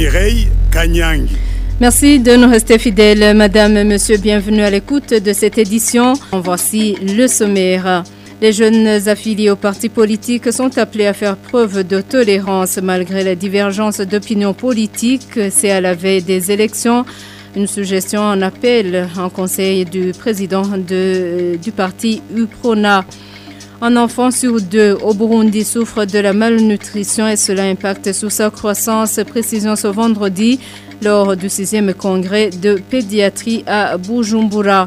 Mireille Kanyangi. Merci de nous rester fidèles, madame, monsieur, bienvenue à l'écoute de cette édition. Voici le sommaire. Les jeunes affiliés aux partis politiques sont appelés à faire preuve de tolérance malgré les divergences d'opinion politique. C'est à la veille des élections. Une suggestion en appel en conseil du président de, du parti UPRONA. Un enfant sur deux au Burundi souffre de la malnutrition et cela impacte sur sa croissance. Précision ce vendredi lors du sixième congrès de pédiatrie à Bujumbura.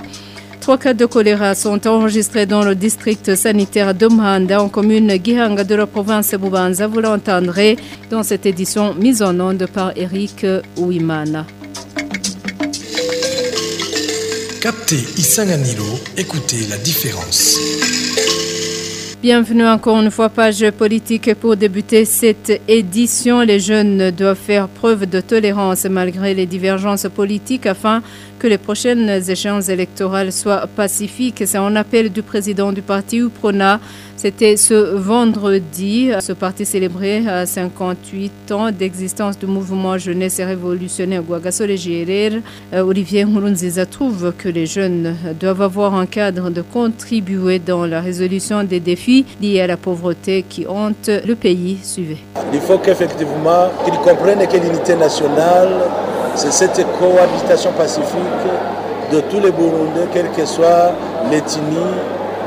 Trois cas de choléra sont enregistrés dans le district sanitaire de Mhanda, en commune Gihanga de la province de Bubanza. Vous l'entendrez dans cette édition mise en onde par Eric Ouimana. Captez Isanganilo, écoutez la différence. Bienvenue encore une fois, page politique pour débuter cette édition. Les jeunes doivent faire preuve de tolérance malgré les divergences politiques afin que les prochaines échéances électorales soient pacifiques. C'est un appel du président du parti UPRONA. C'était ce vendredi. Ce parti célébré à 58 ans d'existence du mouvement jeunesse et révolutionnaire Guagasole Gérer. Olivier Nkurunziza trouve que les jeunes doivent avoir un cadre de contribuer dans la résolution des défis liés à la pauvreté qui hante le pays. Suivez. Il faut qu'effectivement qu'ils comprennent que l'unité nationale c'est cette cohabitation pacifique de tous les Burundais, quelle que soit l'ethnie,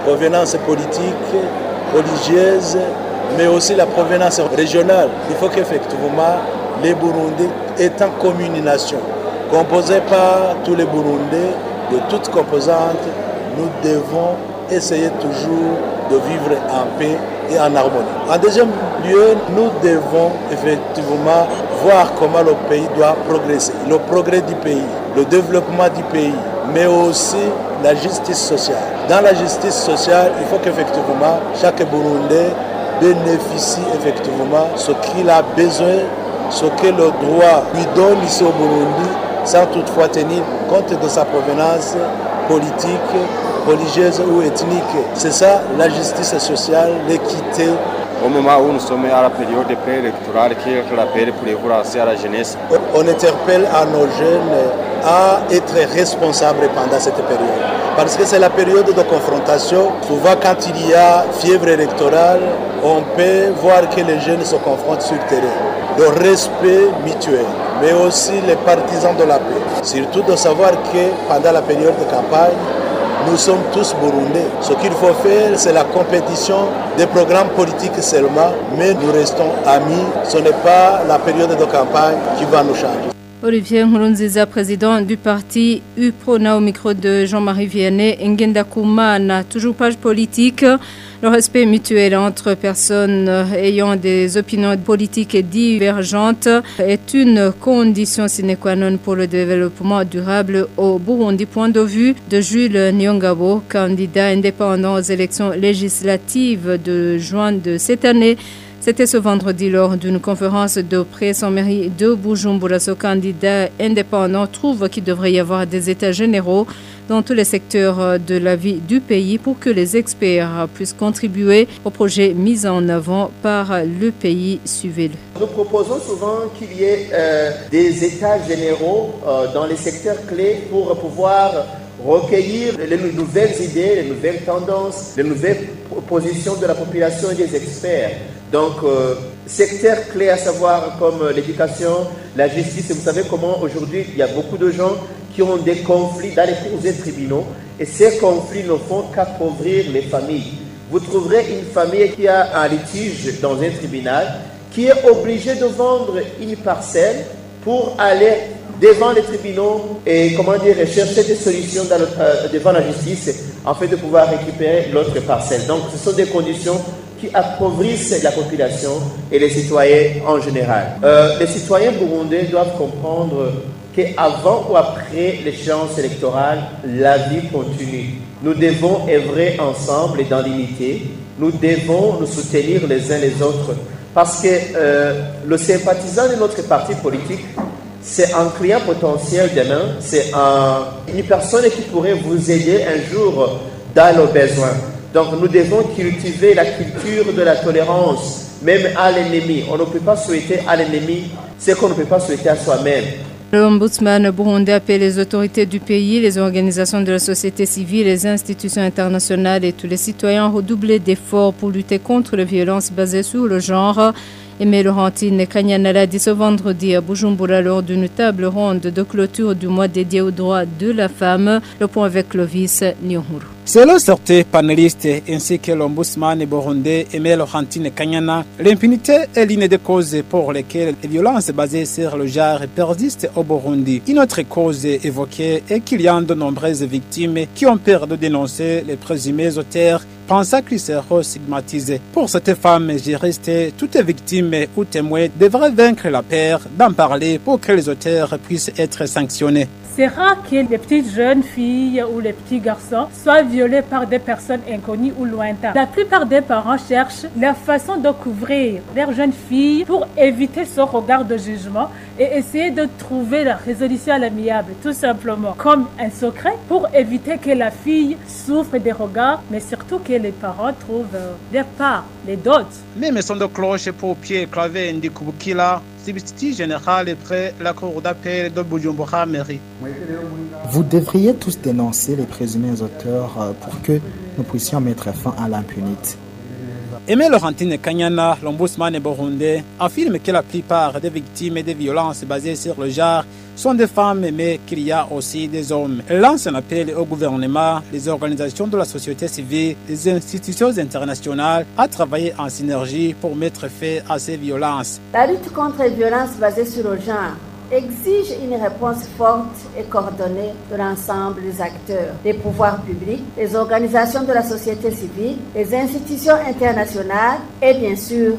provenance politique, religieuse, mais aussi la provenance régionale. Il faut qu'effectivement les Burundais étant comme une nation, composée par tous les Burundais, de toutes composantes, nous devons essayer toujours de vivre en paix et en harmonie. En deuxième lieu, nous devons effectivement voir comment le pays doit progresser, le progrès du pays, le développement du pays, mais aussi la justice sociale. Dans la justice sociale, il faut qu'effectivement chaque Burundais bénéficie effectivement ce qu'il a besoin, ce que le droit lui donne ici au Burundi, sans toutefois tenir compte de sa provenance politique, religieuse ou ethnique. C'est ça la justice sociale, l'équité. Au moment où nous sommes à la période préélectorale qui est l'appel pour l'évolution à la jeunesse. On interpelle à nos jeunes à être responsables pendant cette période. Parce que c'est la période de confrontation. Souvent quand il y a fièvre électorale, on peut voir que les jeunes se confrontent sur le terrain. Le respect mutuel, mais aussi les partisans de la paix. Surtout de savoir que pendant la période de campagne, nous sommes tous burundais. Ce qu'il faut faire, c'est la compétition des programmes politiques seulement, mais nous restons amis. Ce n'est pas la période de campagne qui va nous changer. Olivier Nkurunziza, président du parti UPRONA au micro de Jean-Marie Vianney, Ngenda Koumana, toujours page politique. Le respect mutuel entre personnes ayant des opinions politiques divergentes est une condition sine qua non pour le développement durable au Burundi. Point de vue de Jules Nyongabo, candidat indépendant aux élections législatives de juin de cette année. C'était ce vendredi lors d'une conférence de presse en mairie de Bujumbura. Ce candidat indépendant trouve qu'il devrait y avoir des états généraux dans tous les secteurs de la vie du pays pour que les experts puissent contribuer au projet mis en avant par le pays. Suivez-le. Nous proposons souvent qu'il y ait euh, des états généraux euh, dans les secteurs clés pour pouvoir recueillir les nouvelles idées, les nouvelles tendances, les nouvelles positions de la population et des experts. Donc, euh, secteurs clés à savoir comme l'éducation, la justice, et vous savez comment aujourd'hui il y a beaucoup de gens qui ont des conflits dans les cours et tribunaux, et ces conflits ne font qu'appauvrir les familles. Vous trouverez une famille qui a un litige dans un tribunal, qui est obligée de vendre une parcelle pour aller devant les tribunaux et comment dire chercher des solutions euh, devant la justice afin de pouvoir récupérer l'autre parcelle. Donc ce sont des conditions qui appauvrissent la population et les citoyens en général. Euh, les citoyens burundais doivent comprendre qu'avant ou après l'échéance électorale, la vie continue. Nous devons œuvrer ensemble et dans l'unité. Nous devons nous soutenir les uns les autres parce que euh, le sympathisant de notre parti politique, c'est un client potentiel demain, c'est un, une personne qui pourrait vous aider un jour dans le besoin. Donc nous devons cultiver la culture de la tolérance, même à l'ennemi. On ne peut pas souhaiter à l'ennemi ce qu'on ne peut pas souhaiter à soi-même. L'ombudsman burundais appelle les autorités du pays, les organisations de la société civile, les institutions internationales et tous les citoyens à redoubler d'efforts pour lutter contre les violences basées sur le genre. Aimé Laurentine Kanyana l'a dit ce vendredi à Bujumbura lors d'une table ronde de clôture du mois dédié aux droits de la femme. Le point avec Clovis Nyonhuru. Selon certains panélistes ainsi que l'ombudsman burundais Aimé Laurentine Kanyana, l'impunité est l'une des causes pour lesquelles les violences basées sur le genre persistent au Burundi. Une autre cause évoquée est qu'il y a de nombreuses victimes qui ont peur de dénoncer les présumés auteurs pensant qu'ils seront stigmatisés. Pour cette femme juriste, toute victime ou témoin devrait vaincre la peur d'en parler pour que les auteurs puissent être sanctionnés. C'est rare que les petites jeunes filles ou les petits garçons soient par des personnes inconnues ou lointaines. La plupart des parents cherchent la façon de couvrir leurs jeunes filles pour éviter ce regard de jugement et essayer de trouver la résolution à l'amiable, tout simplement, comme un secret pour éviter que la fille souffre des regards, mais surtout que les parents trouvent des parts, les dots. Même son de cloche pour Pierre Clavé Vous devriez tous dénoncer les présumés auteurs euh, pour que nous puissions mettre fin à l'impunité. Aimé Laurentine Kanyana, l'ombudsman burundais, affirme que la plupart des victimes des violences basées sur le genre sont des femmes, mais qu'il y a aussi des hommes. Elle lance un appel au gouvernement, les organisations de la société civile, les institutions internationales à travailler en synergie pour mettre fin à ces violences. La lutte contre les violences basées sur le genre exige une réponse forte et coordonnée de l'ensemble des acteurs, des pouvoirs publics, les organisations de la société civile, les institutions internationales et bien sûr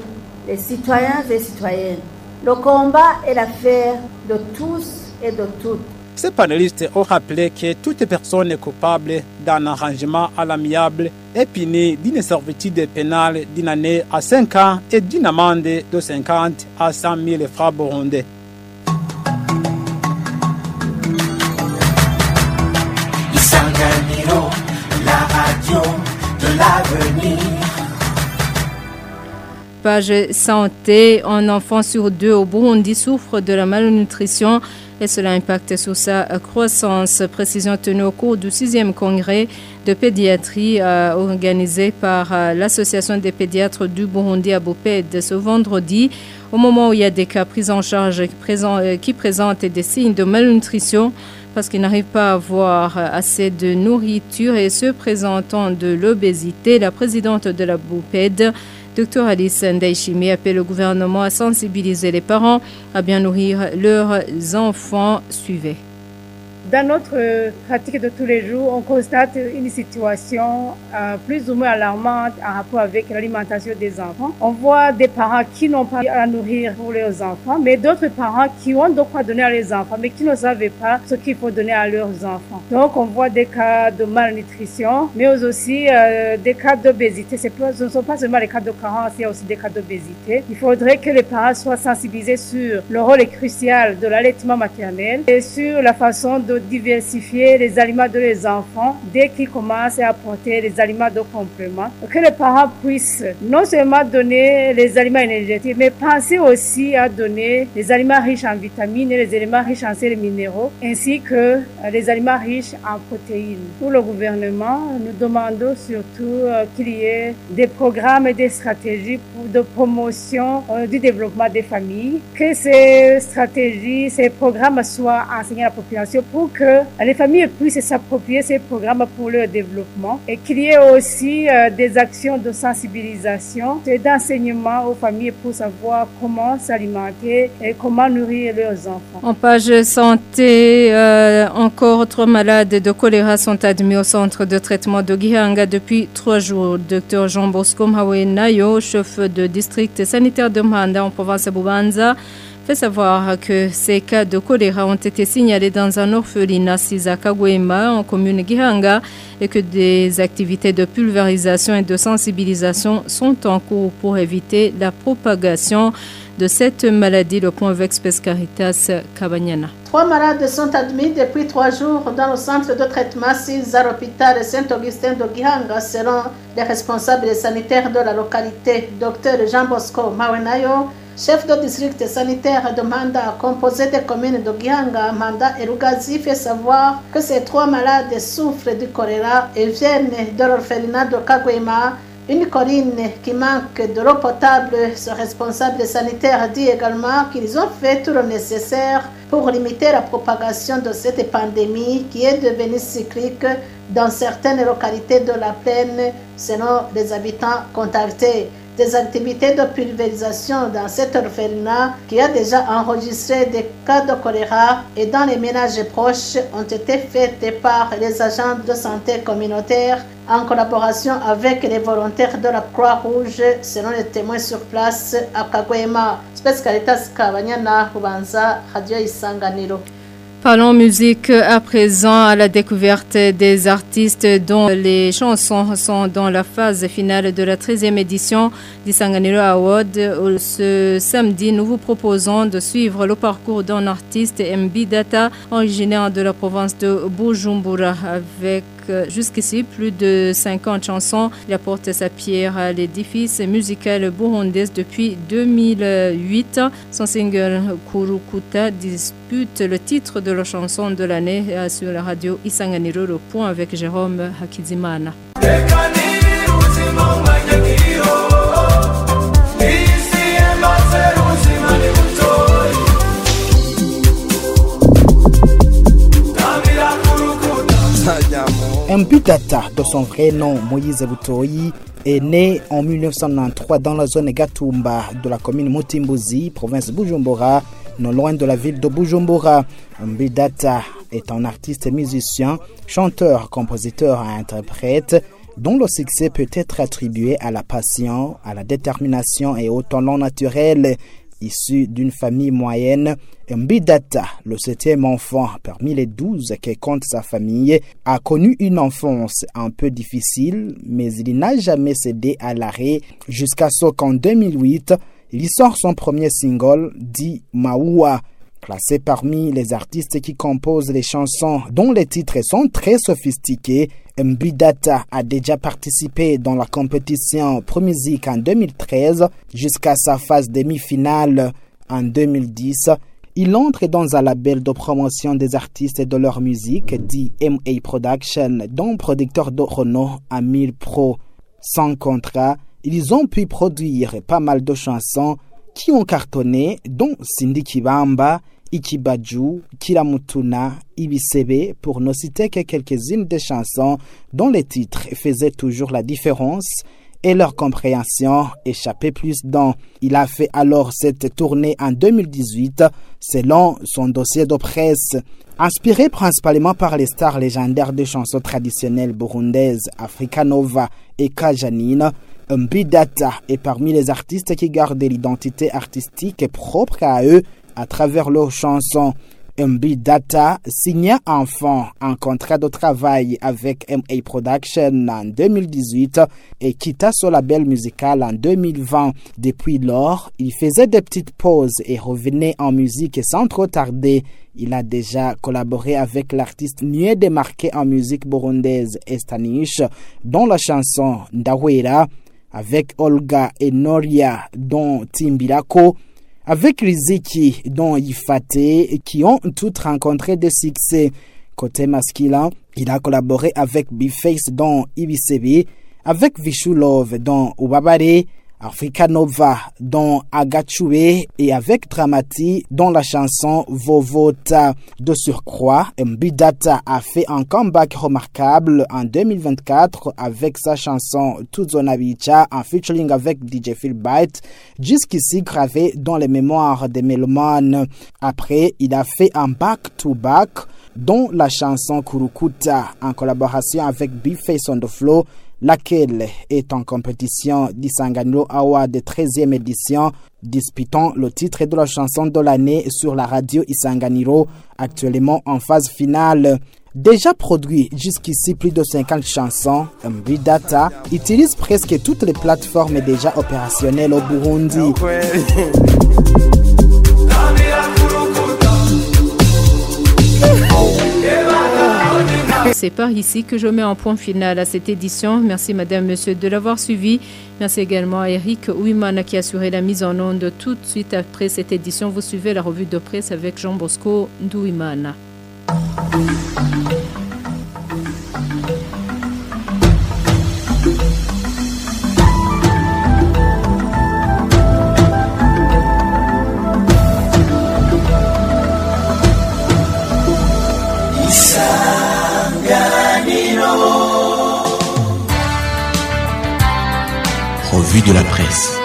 les citoyens et citoyennes. Le combat est l'affaire de tous et de toutes. Ces panélistes ont rappelé que toute personne coupable d'un arrangement à l'amiable est punie d'une servitude pénale d'une année à 5 ans et d'une amende de 50 à 100 000 francs burundais. La radio. Page santé, un enfant sur deux au Burundi souffre de la malnutrition et cela impacte sur sa croissance. Précision tenue au cours du sixième congrès de pédiatrie euh, organisé par euh, l'Association des pédiatres du Burundi à Boped ce vendredi. Au moment où il y a des cas pris en charge euh, qui présentent des signes de malnutrition, parce qu'ils n'arrivent pas à avoir assez de nourriture et se présentant de l'obésité. La présidente de la BOUPED, Dr Alice Ndaishimi, appelle le gouvernement à sensibiliser les parents à bien nourrir leurs enfants. Suivez. Dans notre pratique de tous les jours, on constate une situation euh, plus ou moins alarmante en rapport avec l'alimentation des enfants. On voit des parents qui n'ont pas à nourrir pour leurs enfants, mais d'autres parents qui ont de quoi donner à leurs enfants, mais qui ne savaient pas ce qu'il faut donner à leurs enfants. Donc, on voit des cas de malnutrition, mais aussi euh, des cas d'obésité. Ce ne sont pas seulement les cas de carence, il y a aussi des cas d'obésité. Il faudrait que les parents soient sensibilisés sur le rôle crucial de l'allaitement maternel et sur la façon de diversifier les aliments de les enfants dès qu'ils commencent à apporter les aliments de complément. Que les parents puissent non seulement donner les aliments énergétiques, mais penser aussi à donner les aliments riches en vitamines et les éléments riches en sels minéraux, ainsi que les aliments riches en protéines. Pour le gouvernement, nous demandons surtout qu'il y ait des programmes et des stratégies de promotion du développement des familles, que ces stratégies, ces programmes soient enseignés à la population pour que les familles puissent s'approprier ces programmes pour leur développement et qu'il y ait aussi euh, des actions de sensibilisation et d'enseignement aux familles pour savoir comment s'alimenter et comment nourrir leurs enfants. En page santé, euh, encore trois malades de choléra sont admis au centre de traitement de Gihanga depuis trois jours. Docteur Jean Bosco Nayo, chef de district sanitaire de Mhanda en province de Bubanza, fait savoir que ces cas de choléra ont été signalés dans un orphelinat Sizakagwema en commune Gihanga et que des activités de pulvérisation et de sensibilisation sont en cours pour éviter la propagation de cette maladie. Le point avec Caritas Cabanyana. Trois malades sont admis depuis trois jours dans le centre de traitement à l'hôpital Saint-Augustin de Gihanga selon les responsables sanitaires de la localité. Docteur Jean Bosco Mawenayo chef de district sanitaire de Manda, composé des communes de Gihanga, Manda et Rugazi, fait savoir que ces trois malades souffrent du choléra et viennent de l'orphelinat de Kagwema, une colline qui manque de l'eau potable. Ce responsable sanitaire dit également qu'ils ont fait tout le nécessaire pour limiter la propagation de cette pandémie qui est devenue cyclique dans certaines localités de la plaine selon les habitants contactés des activités de pulvérisation dans cet orphelinat qui a déjà enregistré des cas de choléra et dans les ménages proches ont été faites par les agents de santé communautaire en collaboration avec les volontaires de la Croix-Rouge selon les témoins sur place à Kagwema. Spécialitas Kabanyana, Rubanza, Radio Isanganiro. Parlons musique à présent à la découverte des artistes dont les chansons sont dans la phase finale de la 13e édition d'Isanganiro Award. Ce samedi, nous vous proposons de suivre le parcours d'un artiste MB Data, originaire de la province de Bujumbura, avec jusqu'ici plus de 50 chansons. Il apporte sa pierre à l'édifice musical burundais depuis 2008. Son single Kurukuta dispute le titre de la chanson de l'année sur la radio Isanganiro. Le point avec Jérôme Hakizimana. Mbudata, de son vrai nom Moïse Butoyi, est né en 1993 dans la zone Gatumba de la commune Mutimbuzi, province Bujumbura, non loin de la ville de Bujumbura. Mbudata est un artiste musicien, chanteur, compositeur et interprète dont le succès peut être attribué à la passion, à la détermination et au talent naturel issu d'une famille moyenne, Mbidata, le septième enfant parmi les douze que compte sa famille, a connu une enfance un peu difficile, mais il n'a jamais cédé à l'arrêt jusqu'à ce qu'en 2008, il sort son premier single dit Maoua. Classé parmi les artistes qui composent les chansons dont les titres sont très sophistiqués, Mbidata a déjà participé dans la compétition Pro Musique en 2013 jusqu'à sa phase demi-finale en 2010. Il entre dans un label de promotion des artistes et de leur musique dit MA Production, dont producteur de à 1000 Pro. Sans contrat, ils ont pu produire pas mal de chansons qui ont cartonné, dont Cindy Kibamba, Ikibaju, Kiramutuna, Ibisebe, pour ne citer que quelques-unes des chansons dont les titres faisaient toujours la différence et leur compréhension échappait plus dans. Il a fait alors cette tournée en 2018 selon son dossier de presse. Inspiré principalement par les stars légendaires de chansons traditionnelles burundaises Africa Nova et Kajanine, Mbidata est parmi les artistes qui gardent l'identité artistique propre à eux à travers leurs chansons. MB Data signa enfin un contrat de travail avec MA Production en 2018 et quitta son label musical en 2020. Depuis lors, il faisait des petites pauses et revenait en musique sans trop tarder. Il a déjà collaboré avec l'artiste mieux démarqué en musique burundaise Estanish, dont la chanson Ndawera, avec Olga et Noria, dont Timbirako, avec Riziki, dont Ifate, qui ont toutes rencontré des succès. Côté masculin, il a collaboré avec B-Face, dont Ibisebi, avec Vishu Love, dont Ubabare, Africa Nova, dont Agachue, et avec Dramati, dont la chanson Vovota. De surcroît, Mbidata a fait un comeback remarquable en 2024 avec sa chanson Tuzonabicha en featuring avec DJ Phil Byte, jusqu'ici gravé dans les mémoires des mélomanes. Après, il a fait un back-to-back dont la chanson Kurukuta en collaboration avec B-Face on the Flow laquelle est en compétition d'Isanganiro Award de 13e édition, disputant le titre de la chanson de l'année sur la radio Isanganiro, actuellement en phase finale. Déjà produit jusqu'ici plus de 50 chansons, Mbidata utilise presque toutes les plateformes déjà opérationnelles au Burundi. C'est par ici que je mets un point final à cette édition. Merci madame, monsieur de l'avoir suivi. Merci également à Eric Ouimana qui a assuré la mise en onde. Tout de suite après cette édition, vous suivez la revue de presse avec Jean Bosco Douimana. Revue de la presse.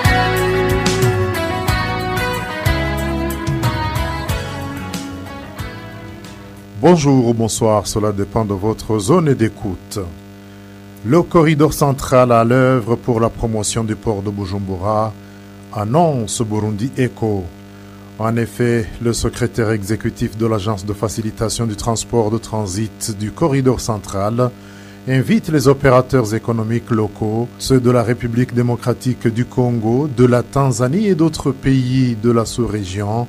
Bonjour ou bonsoir, cela dépend de votre zone d'écoute. Le corridor central à l'œuvre pour la promotion du port de Bujumbura annonce Burundi Eco. En effet, le secrétaire exécutif de l'Agence de facilitation du transport de transit du corridor central invite les opérateurs économiques locaux, ceux de la République démocratique du Congo, de la Tanzanie et d'autres pays de la sous-région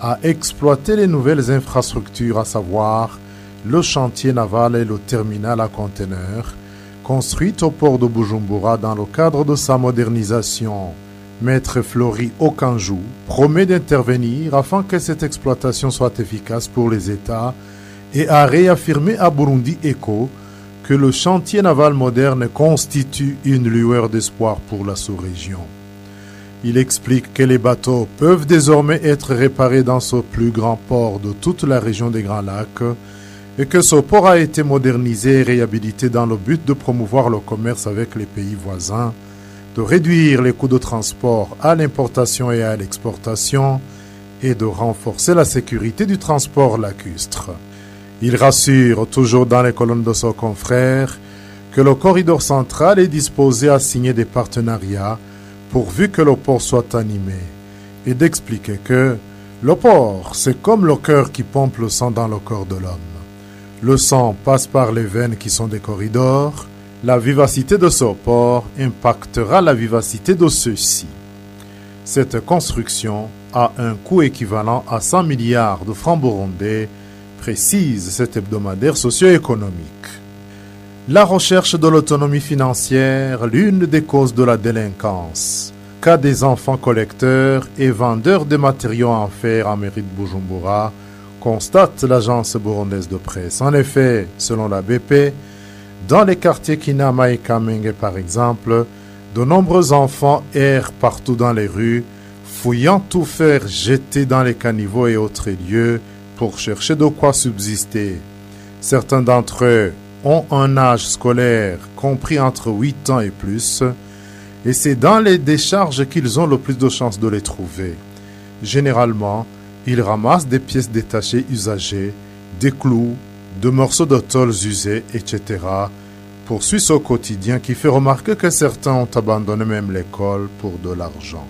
à exploiter les nouvelles infrastructures, à savoir le chantier naval et le terminal à conteneurs, construit au port de Bujumbura dans le cadre de sa modernisation. Maître Flori Okanjou promet d'intervenir afin que cette exploitation soit efficace pour les États et a réaffirmé à Burundi Eco que le chantier naval moderne constitue une lueur d'espoir pour la sous-région. Il explique que les bateaux peuvent désormais être réparés dans ce plus grand port de toute la région des Grands Lacs et que ce port a été modernisé et réhabilité dans le but de promouvoir le commerce avec les pays voisins, de réduire les coûts de transport à l'importation et à l'exportation et de renforcer la sécurité du transport lacustre. Il rassure, toujours dans les colonnes de son confrère, que le corridor central est disposé à signer des partenariats pourvu que le port soit animé, et d'expliquer que le port, c'est comme le cœur qui pompe le sang dans le corps de l'homme. Le sang passe par les veines qui sont des corridors, la vivacité de ce port impactera la vivacité de ceux-ci. Cette construction a un coût équivalent à 100 milliards de francs burundais, précise cet hebdomadaire socio-économique. La recherche de l'autonomie financière, l'une des causes de la délinquance. Cas des enfants collecteurs et vendeurs de matériaux en fer en mairie de Bujumbura, constate l'agence burundaise de presse. En effet, selon la BP, dans les quartiers Kinama et Kamenge par exemple, de nombreux enfants errent partout dans les rues, fouillant tout fer jeté dans les caniveaux et autres lieux pour chercher de quoi subsister. Certains d'entre eux ont un âge scolaire compris entre 8 ans et plus, et c'est dans les décharges qu'ils ont le plus de chances de les trouver. Généralement, ils ramassent des pièces détachées usagées, des clous, de morceaux de tôles usés, etc. Poursuit ce quotidien qui fait remarquer que certains ont abandonné même l'école pour de l'argent.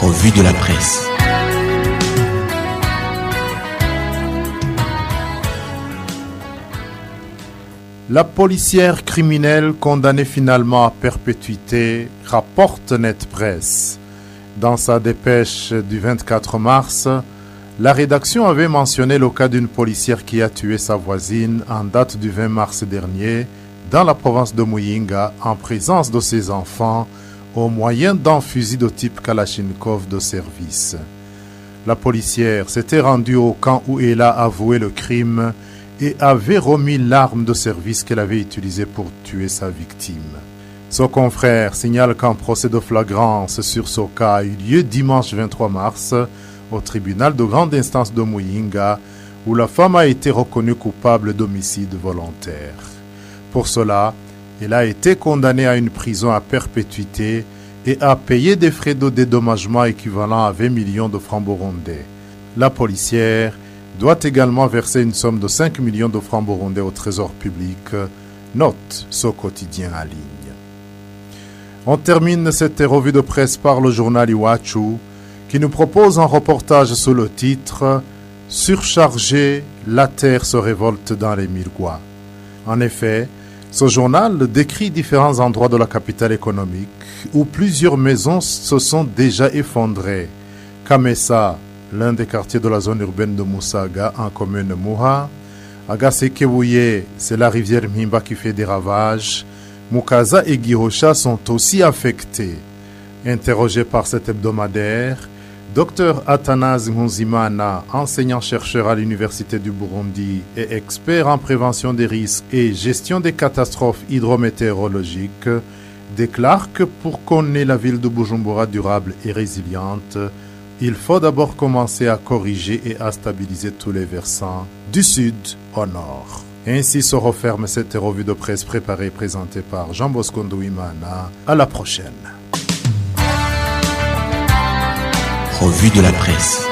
Revue de la presse. La policière criminelle condamnée finalement à perpétuité rapporte Net Presse. Dans sa dépêche du 24 mars, la rédaction avait mentionné le cas d'une policière qui a tué sa voisine en date du 20 mars dernier dans la province de Muyinga en présence de ses enfants au moyen d'un fusil de type Kalachnikov de service. La policière s'était rendue au camp où elle a avoué le crime et avait remis l'arme de service qu'elle avait utilisée pour tuer sa victime. Son confrère signale qu'un procès de flagrance sur ce cas a eu lieu dimanche 23 mars au tribunal de grande instance de Muyinga où la femme a été reconnue coupable d'homicide volontaire. Pour cela, elle a été condamnée à une prison à perpétuité et a payé des frais de dédommagement équivalents à 20 millions de francs burundais. La policière doit également verser une somme de 5 millions de francs burundais au trésor public, note ce quotidien à ligne. On termine cette revue de presse par le journal Iwachu qui nous propose un reportage sous le titre Surchargé, la terre se révolte dans les Mirgois. En effet, ce journal décrit différents endroits de la capitale économique où plusieurs maisons se sont déjà effondrées. Kamessa, l'un des quartiers de la zone urbaine de Moussaga en commune Mouha. Agasekewuye, c'est la rivière Mimba qui fait des ravages. Mukaza et Girocha sont aussi affectés. Interrogé par cet hebdomadaire, Dr Athanase Nkunzimana, enseignant-chercheur à l'Université du Burundi et expert en prévention des risques et gestion des catastrophes hydrométéorologiques, déclare que pour qu'on ait la ville de Bujumbura durable et résiliente, il faut d'abord commencer à corriger et à stabiliser tous les versants du sud au nord. Ainsi se referme cette revue de presse préparée et présentée par Jean Bosco Ndouimana. À la prochaine. Revue de la presse.